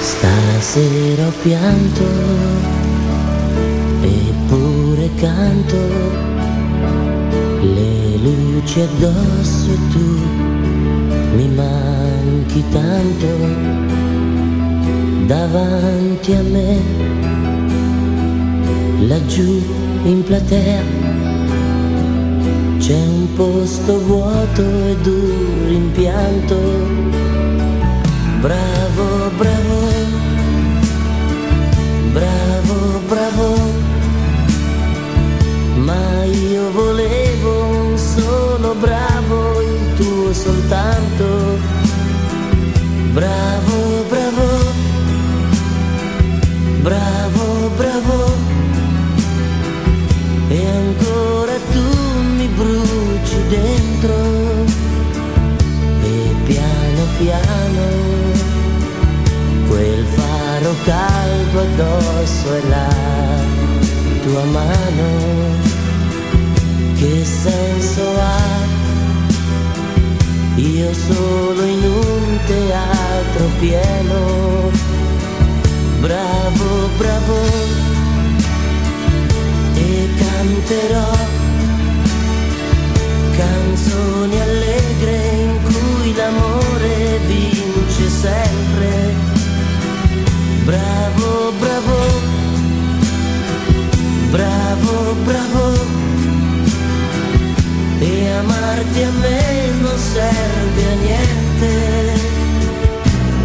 Stasera ho pianto, eppure canto, le luci addosso e tu mi manchi tanto. Davanti a me, laggiù in platea c'è un posto vuoto ed un rimpianto. Bravo, bravo, il tuo soltanto. Bravo, bravo, bravo, bravo, e ancora tu mi bruci dentro. E piano piano quel faro caldo addosso e la tua mano che senso ha io solo in un teatro pieno bravo bravo e canterò canzoni allegre in cui l'amore vince sempre. Bravo, bravo, bravo, bravo. Amarti a me non serve a niente.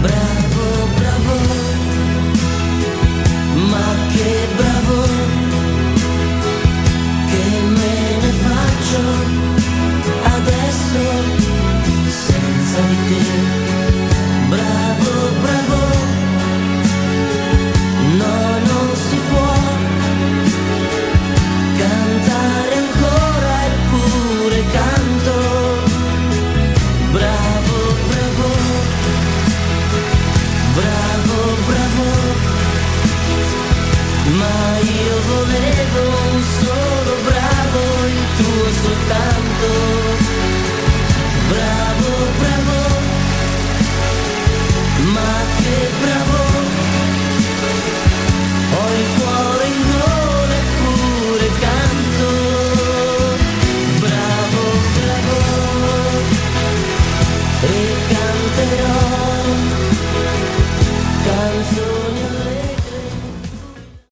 Bravo, bravo, ma che bravo che me ne faccio adesso senza di te.